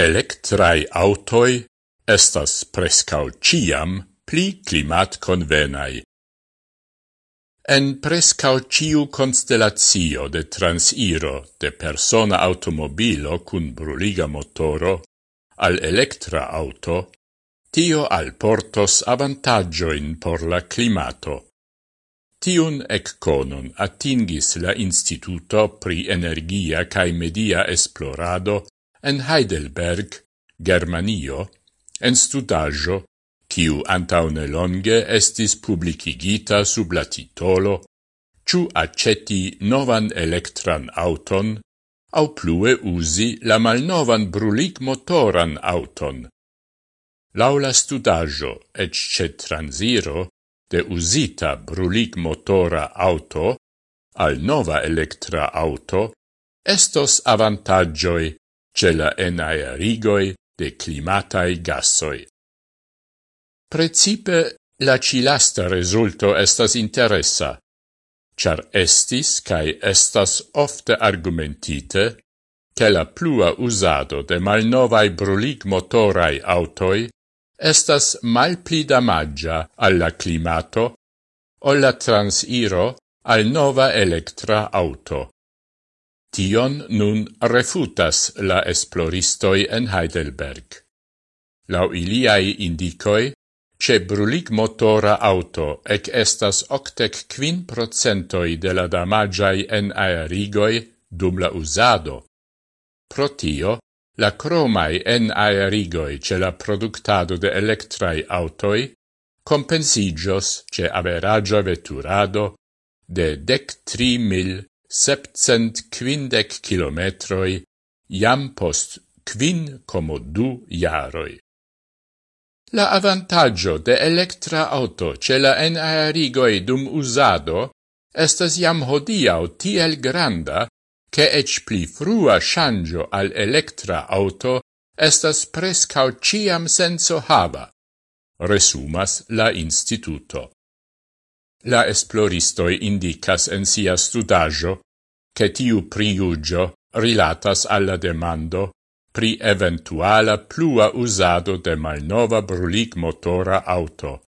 Electrai autoi estas prescau ciam pli climat convenai. En prescau ciu constellatio de transiro de persona automobilo cun bruliga motoro al electra auto, tio al portos avantagioin por la climato. Tiun ecconon attingis la Instituto pri Energia cae Media Esplorado en Heidelberg, Germanio, en studajo, quiu antaune longe estis publicigita sub la titolo Ciu aceti novan elektran auton, au plue usi la malnovan brulic motoran auton. Laula studajo et ce transiro de usita brulic motora auto al nova electra auto estos avantagioi ce la enaerigoi de climatai gassoi. Precipe la cilasta resulto estas interessa, char estis cae estas ofte argumentite che la plua usado de malnovai brulig motorai autoi estas mal pli damaggia alla climato o la transiro al nova electra auto. Tion nun refutas la esploristoi en Heidelberg. Lau iliai indicoi, ce brulig motora auto ec estas octec quin procentoi de la damagiai en aerigoi dum la usado. Pro tio, la cromai en aerigoi ce la productado de electrai autoi compensigios ce averagia veturado de dec tri mil septcent quindec kilometroi jam post quin como du jaroi. La avantaggio de electra auto ce la enaerigoi dum usado estas jam hodiau tiel granda che ec pli frua shangio al electra auto estas prescau ciam senso hava, resumas la instituto. La esploristoi indicas en sia studaggio che tiu priugio rilatas alla demando pri eventuala plua usado de malnova brulig motora auto.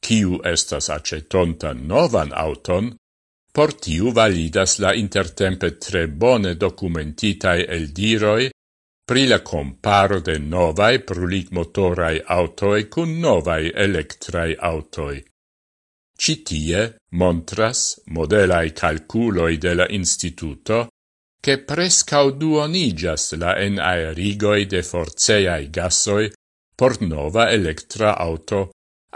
Ciu estas acetonta novan auton, por tiu validas la intertempe tre bone documentitai eldiroi pri la comparo de novai brulig motorai autoi cun novai electrai autoi. Citie montras modelae calculoi de la instituto che prescau duonigas la enaerigoi de forceai gasoi por nova electra auto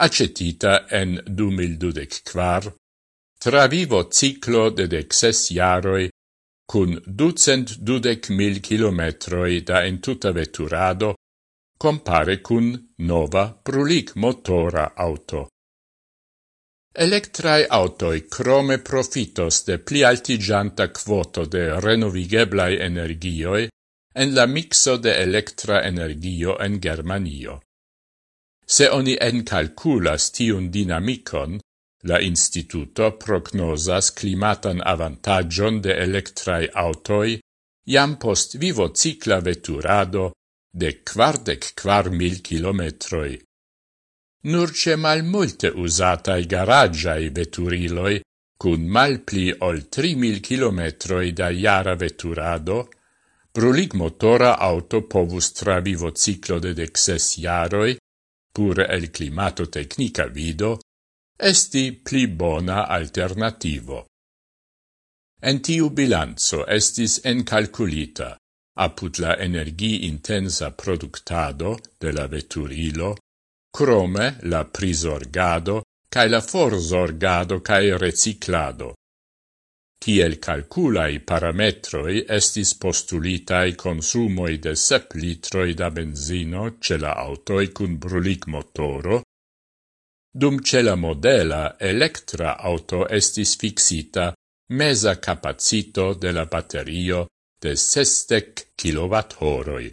acetita en 2024 tra vivo ciclo de dexes iaroi cun ducent dudec mil kilometroi da entuta veturado compare cun nova prulic motora auto. Electrae autoi crome profitos de pli altigianta quoto de renovigeblai energioi en la mixo de electra energio en Germanio. Se oni encalculas tiun dinamicon, la instituto prognosas climatan avantagion de electrae autoi jam post vivo cicla veturado de quardec quar mil kilometroi nur ce malmulte usatai garagiai veturiloi cun malpli ol 3.000 kilometroi da iara veturado, brulig motora auto povus travivo ciclo de dexes iaroi, pur el climato tecnica vido, esti pli bona alternativo. En tiu bilanzo estis encalculita, aput la energi intensa productado de la veturilo, crome la prisorgado cae la forzorgado cae reciclado. Tiel calculai parametroi estis postulitai consumoi de sep litroi da benzino ce la autoi cun brulic motoro, dum ce la modela electra auto estis fixita mesa capacito de la batterio de sestec kilowatt horoi.